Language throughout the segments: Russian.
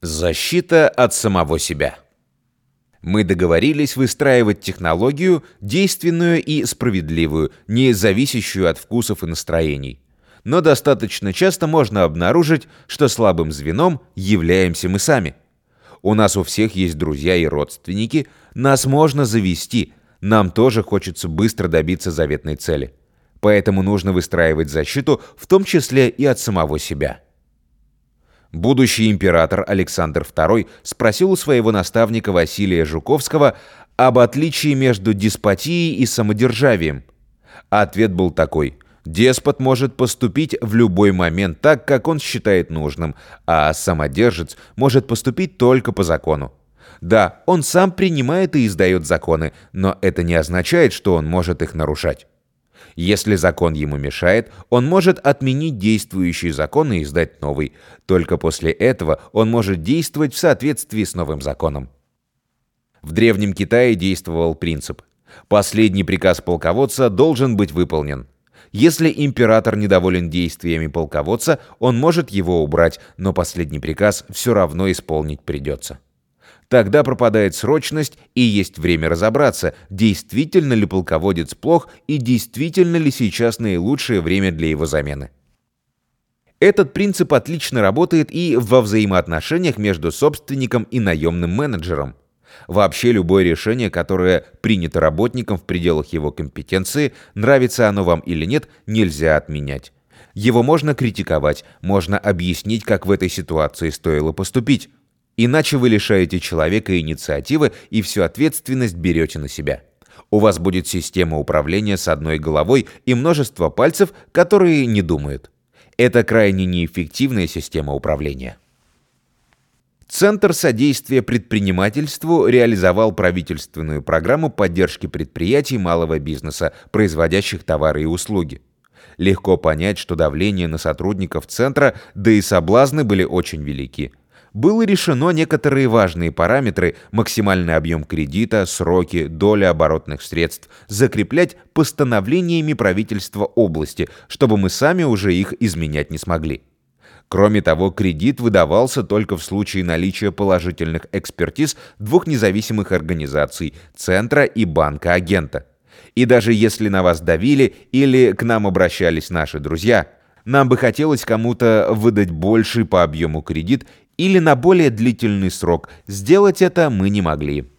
Защита от самого себя. Мы договорились выстраивать технологию, действенную и справедливую, не зависящую от вкусов и настроений. Но достаточно часто можно обнаружить, что слабым звеном являемся мы сами. У нас у всех есть друзья и родственники, нас можно завести, нам тоже хочется быстро добиться заветной цели. Поэтому нужно выстраивать защиту, в том числе и от самого себя. Будущий император Александр II спросил у своего наставника Василия Жуковского об отличии между деспотией и самодержавием. Ответ был такой – Деспот может поступить в любой момент так, как он считает нужным, а самодержец может поступить только по закону. Да, он сам принимает и издает законы, но это не означает, что он может их нарушать. Если закон ему мешает, он может отменить действующий закон и издать новый. Только после этого он может действовать в соответствии с новым законом. В Древнем Китае действовал принцип «последний приказ полководца должен быть выполнен». Если император недоволен действиями полководца, он может его убрать, но последний приказ все равно исполнить придется. Тогда пропадает срочность и есть время разобраться, действительно ли полководец плох и действительно ли сейчас наилучшее время для его замены. Этот принцип отлично работает и во взаимоотношениях между собственником и наемным менеджером. Вообще любое решение, которое принято работником в пределах его компетенции, нравится оно вам или нет, нельзя отменять. Его можно критиковать, можно объяснить, как в этой ситуации стоило поступить. Иначе вы лишаете человека инициативы и всю ответственность берете на себя. У вас будет система управления с одной головой и множество пальцев, которые не думают. Это крайне неэффективная система управления. Центр содействия предпринимательству реализовал правительственную программу поддержки предприятий малого бизнеса, производящих товары и услуги. Легко понять, что давление на сотрудников центра, да и соблазны были очень велики – было решено некоторые важные параметры, максимальный объем кредита, сроки, доля оборотных средств, закреплять постановлениями правительства области, чтобы мы сами уже их изменять не смогли. Кроме того, кредит выдавался только в случае наличия положительных экспертиз двух независимых организаций – Центра и Банка-агента. И даже если на вас давили или к нам обращались наши друзья – нам бы хотелось кому-то выдать больший по объему кредит или на более длительный срок. Сделать это мы не могли.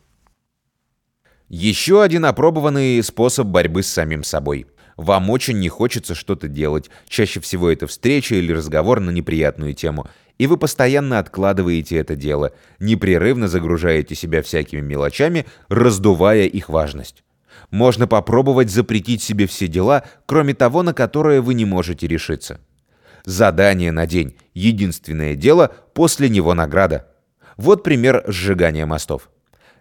Еще один опробованный способ борьбы с самим собой. Вам очень не хочется что-то делать. Чаще всего это встреча или разговор на неприятную тему. И вы постоянно откладываете это дело, непрерывно загружаете себя всякими мелочами, раздувая их важность. Можно попробовать запретить себе все дела, кроме того, на которое вы не можете решиться. Задание на день. Единственное дело, после него награда. Вот пример сжигания мостов.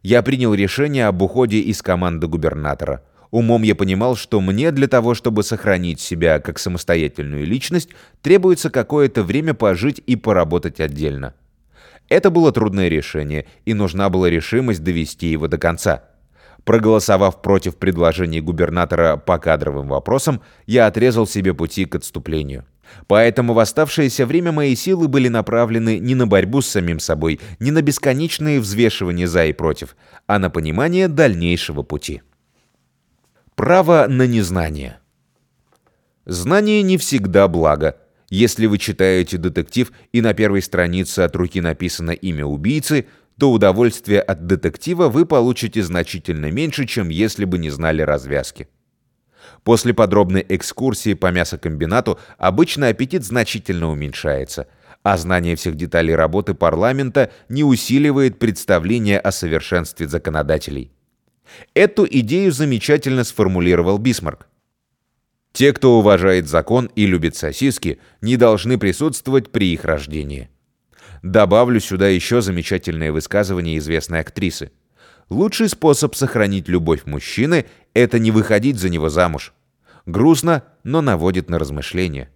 Я принял решение об уходе из команды губернатора. Умом я понимал, что мне для того, чтобы сохранить себя как самостоятельную личность, требуется какое-то время пожить и поработать отдельно. Это было трудное решение, и нужна была решимость довести его до конца. Проголосовав против предложений губернатора по кадровым вопросам, я отрезал себе пути к отступлению. Поэтому в оставшееся время мои силы были направлены не на борьбу с самим собой, не на бесконечные взвешивания за и против, а на понимание дальнейшего пути. Право на незнание. Знание не всегда благо. Если вы читаете детектив и на первой странице от руки написано имя убийцы, то удовольствие от детектива вы получите значительно меньше, чем если бы не знали развязки. После подробной экскурсии по мясокомбинату обычно аппетит значительно уменьшается, а знание всех деталей работы парламента не усиливает представление о совершенстве законодателей. Эту идею замечательно сформулировал Бисмарк. Те, кто уважает закон и любит сосиски, не должны присутствовать при их рождении. Добавлю сюда еще замечательное высказывание известной актрисы. Лучший способ сохранить любовь мужчины – это не выходить за него замуж. Грустно, но наводит на размышления.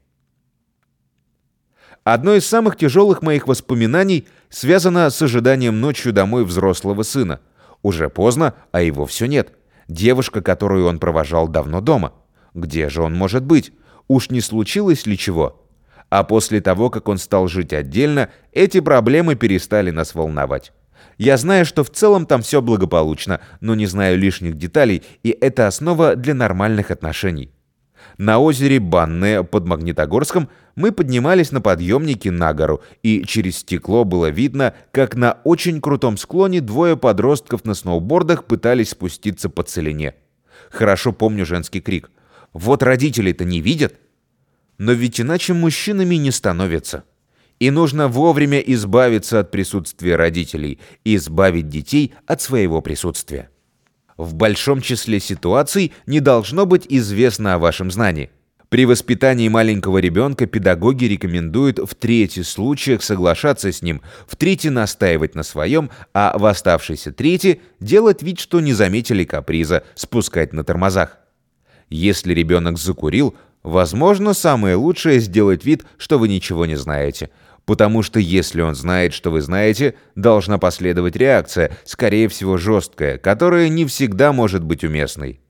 Одно из самых тяжелых моих воспоминаний связано с ожиданием ночью домой взрослого сына. Уже поздно, а его все нет. Девушка, которую он провожал давно дома. Где же он может быть? Уж не случилось ли чего? А после того, как он стал жить отдельно, эти проблемы перестали нас волновать. Я знаю, что в целом там все благополучно, но не знаю лишних деталей, и это основа для нормальных отношений. На озере Банное под Магнитогорском мы поднимались на подъемнике на гору, и через стекло было видно, как на очень крутом склоне двое подростков на сноубордах пытались спуститься по целине. Хорошо помню женский крик. «Вот родители-то не видят!» Но ведь иначе мужчинами не становятся. И нужно вовремя избавиться от присутствия родителей и избавить детей от своего присутствия. В большом числе ситуаций не должно быть известно о вашем знании. При воспитании маленького ребенка педагоги рекомендуют в трети случаях соглашаться с ним, в трети настаивать на своем, а в оставшейся трети делать вид, что не заметили каприза, спускать на тормозах. Если ребенок закурил, возможно, самое лучшее сделать вид, что вы ничего не знаете – Потому что если он знает, что вы знаете, должна последовать реакция, скорее всего жесткая, которая не всегда может быть уместной.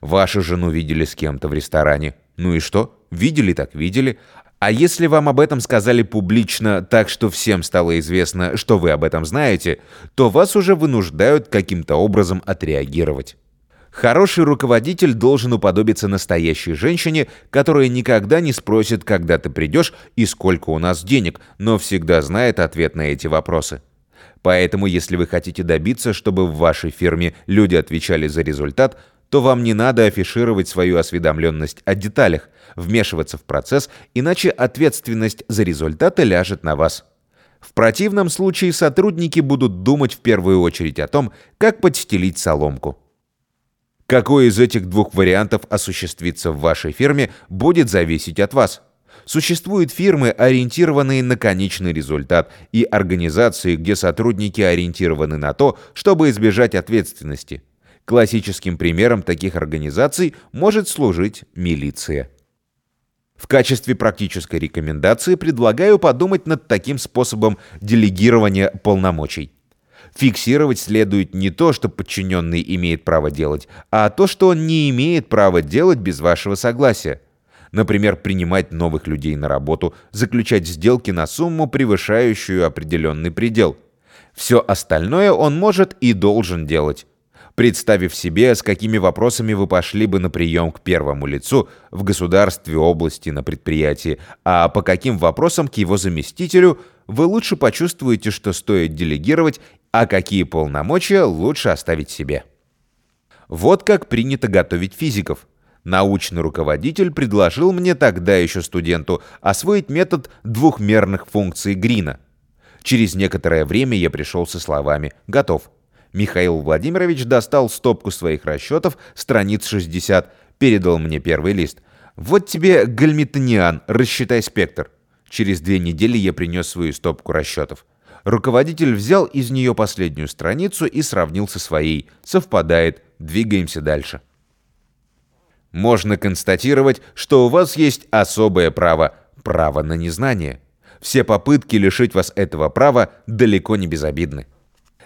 Вашу жену видели с кем-то в ресторане. Ну и что? Видели так видели. А если вам об этом сказали публично, так что всем стало известно, что вы об этом знаете, то вас уже вынуждают каким-то образом отреагировать. Хороший руководитель должен уподобиться настоящей женщине, которая никогда не спросит, когда ты придешь и сколько у нас денег, но всегда знает ответ на эти вопросы. Поэтому, если вы хотите добиться, чтобы в вашей фирме люди отвечали за результат, то вам не надо афишировать свою осведомленность о деталях, вмешиваться в процесс, иначе ответственность за результаты ляжет на вас. В противном случае сотрудники будут думать в первую очередь о том, как подстелить соломку. Какой из этих двух вариантов осуществится в вашей фирме, будет зависеть от вас. Существуют фирмы, ориентированные на конечный результат, и организации, где сотрудники ориентированы на то, чтобы избежать ответственности. Классическим примером таких организаций может служить милиция. В качестве практической рекомендации предлагаю подумать над таким способом делегирования полномочий. Фиксировать следует не то, что подчиненный имеет право делать, а то, что он не имеет права делать без вашего согласия. Например, принимать новых людей на работу, заключать сделки на сумму, превышающую определенный предел. Все остальное он может и должен делать. Представив себе, с какими вопросами вы пошли бы на прием к первому лицу в государстве, области, на предприятии, а по каким вопросам к его заместителю, вы лучше почувствуете, что стоит делегировать а какие полномочия лучше оставить себе. Вот как принято готовить физиков. Научный руководитель предложил мне тогда еще студенту освоить метод двухмерных функций Грина. Через некоторое время я пришел со словами «Готов». Михаил Владимирович достал стопку своих расчетов, страниц 60, передал мне первый лист. «Вот тебе гальмитониан, рассчитай спектр». Через две недели я принес свою стопку расчетов. Руководитель взял из нее последнюю страницу и сравнил со своей. Совпадает. Двигаемся дальше. Можно констатировать, что у вас есть особое право – право на незнание. Все попытки лишить вас этого права далеко не безобидны.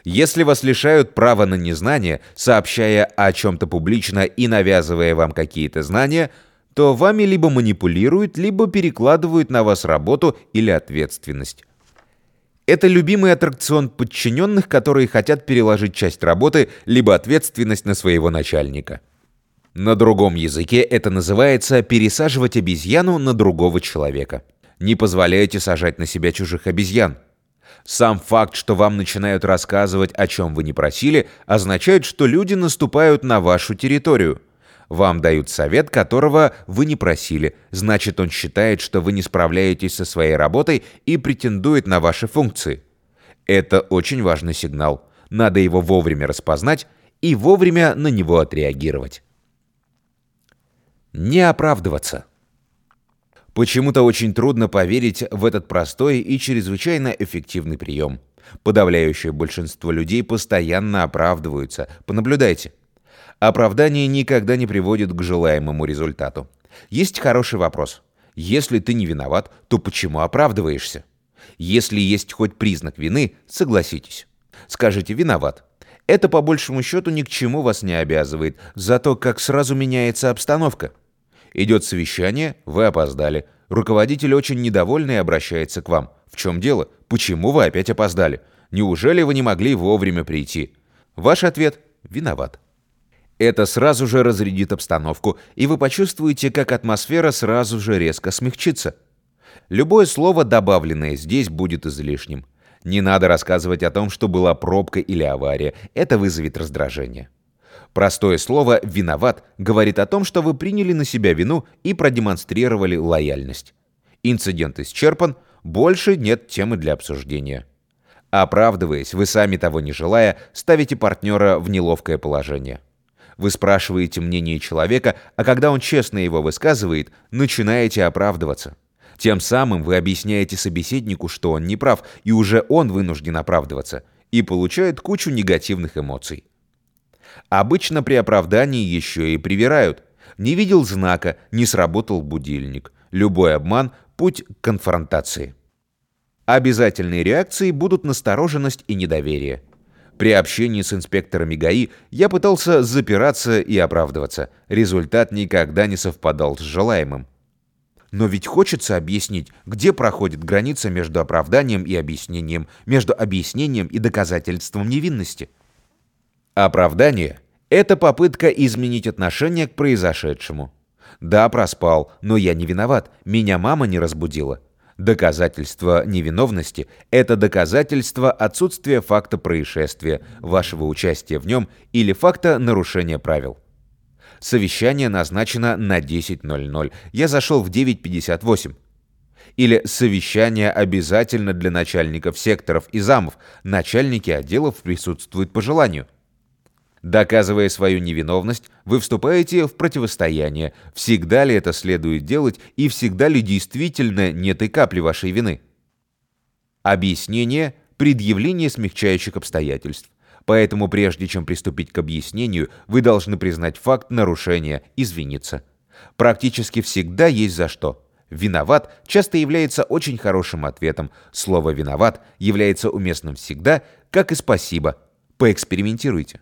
Если вас лишают права на незнание, сообщая о чем-то публично и навязывая вам какие-то знания, то вами либо манипулируют, либо перекладывают на вас работу или ответственность. Это любимый аттракцион подчиненных, которые хотят переложить часть работы либо ответственность на своего начальника. На другом языке это называется «пересаживать обезьяну на другого человека». Не позволяйте сажать на себя чужих обезьян. Сам факт, что вам начинают рассказывать, о чем вы не просили, означает, что люди наступают на вашу территорию – вам дают совет, которого вы не просили. Значит, он считает, что вы не справляетесь со своей работой и претендует на ваши функции. Это очень важный сигнал. Надо его вовремя распознать и вовремя на него отреагировать. Не оправдываться. Почему-то очень трудно поверить в этот простой и чрезвычайно эффективный прием. Подавляющее большинство людей постоянно оправдываются. Понаблюдайте. Оправдание никогда не приводит к желаемому результату. Есть хороший вопрос. Если ты не виноват, то почему оправдываешься? Если есть хоть признак вины, согласитесь. Скажите «виноват». Это по большему счету ни к чему вас не обязывает, зато как сразу меняется обстановка. Идет совещание, вы опоздали. Руководитель очень недовольный обращается к вам. В чем дело? Почему вы опять опоздали? Неужели вы не могли вовремя прийти? Ваш ответ – виноват. Это сразу же разрядит обстановку, и вы почувствуете, как атмосфера сразу же резко смягчится. Любое слово, добавленное здесь, будет излишним. Не надо рассказывать о том, что была пробка или авария. Это вызовет раздражение. Простое слово «виноват» говорит о том, что вы приняли на себя вину и продемонстрировали лояльность. Инцидент исчерпан, больше нет темы для обсуждения. Оправдываясь, вы сами того не желая, ставите партнера в неловкое положение. Вы спрашиваете мнение человека, а когда он честно его высказывает, начинаете оправдываться. Тем самым вы объясняете собеседнику, что он не прав, и уже он вынужден оправдываться, и получает кучу негативных эмоций. Обычно при оправдании еще и привирают. Не видел знака, не сработал будильник. Любой обман – путь к конфронтации. Обязательные реакции будут настороженность и недоверие. При общении с инспекторами ГАИ я пытался запираться и оправдываться. Результат никогда не совпадал с желаемым. Но ведь хочется объяснить, где проходит граница между оправданием и объяснением, между объяснением и доказательством невинности. Оправдание – это попытка изменить отношение к произошедшему. Да, проспал, но я не виноват, меня мама не разбудила. Доказательство невиновности – это доказательство отсутствия факта происшествия, вашего участия в нем или факта нарушения правил. Совещание назначено на 10.00. Я зашел в 9.58. Или совещание обязательно для начальников секторов и замов. Начальники отделов присутствуют по желанию. Доказывая свою невиновность, вы вступаете в противостояние. Всегда ли это следует делать и всегда ли действительно нет и капли вашей вины? Объяснение – предъявление смягчающих обстоятельств. Поэтому прежде чем приступить к объяснению, вы должны признать факт нарушения, извиниться. Практически всегда есть за что. «Виноват» часто является очень хорошим ответом. Слово «виноват» является уместным всегда, как и «спасибо». Поэкспериментируйте.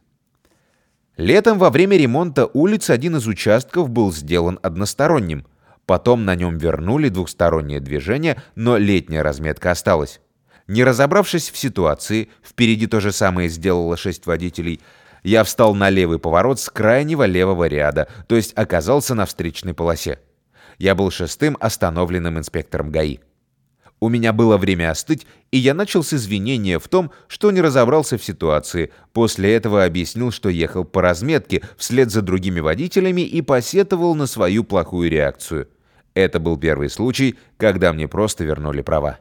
Летом во время ремонта улиц один из участков был сделан односторонним. Потом на нем вернули двухстороннее движение, но летняя разметка осталась. Не разобравшись в ситуации, впереди то же самое сделало шесть водителей, я встал на левый поворот с крайнего левого ряда, то есть оказался на встречной полосе. Я был шестым остановленным инспектором ГАИ. У меня было время остыть, и я начал с извинения в том, что не разобрался в ситуации. После этого объяснил, что ехал по разметке вслед за другими водителями и посетовал на свою плохую реакцию. Это был первый случай, когда мне просто вернули права.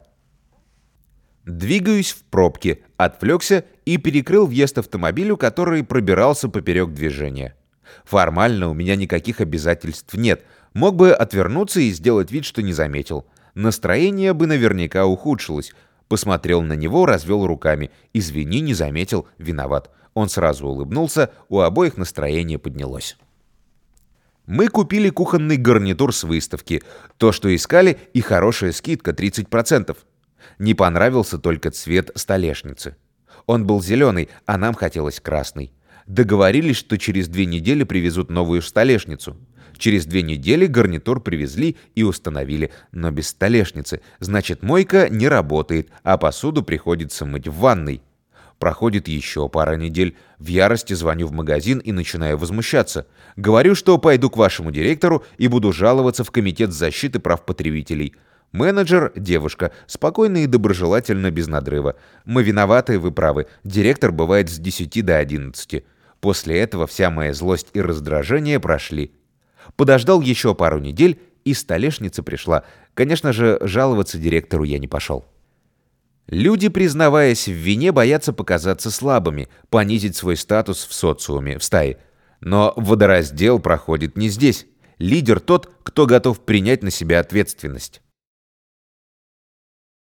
Двигаюсь в пробке, отвлекся и перекрыл въезд автомобилю, который пробирался поперек движения. Формально у меня никаких обязательств нет. Мог бы отвернуться и сделать вид, что не заметил. Настроение бы наверняка ухудшилось. Посмотрел на него, развел руками. «Извини, не заметил, виноват». Он сразу улыбнулся, у обоих настроение поднялось. Мы купили кухонный гарнитур с выставки. То, что искали, и хорошая скидка 30%. Не понравился только цвет столешницы. Он был зеленый, а нам хотелось красный. Договорились, что через две недели привезут новую столешницу. Через две недели гарнитур привезли и установили, но без столешницы. Значит, мойка не работает, а посуду приходится мыть в ванной. Проходит еще пара недель. В ярости звоню в магазин и начинаю возмущаться. Говорю, что пойду к вашему директору и буду жаловаться в Комитет защиты прав потребителей. Менеджер – девушка, спокойно и доброжелательно, без надрыва. Мы виноваты, вы правы. Директор бывает с 10 до 11. После этого вся моя злость и раздражение прошли. Подождал еще пару недель, и столешница пришла. Конечно же, жаловаться директору я не пошел. Люди, признаваясь в вине, боятся показаться слабыми, понизить свой статус в социуме, в стае. Но водораздел проходит не здесь. Лидер тот, кто готов принять на себя ответственность.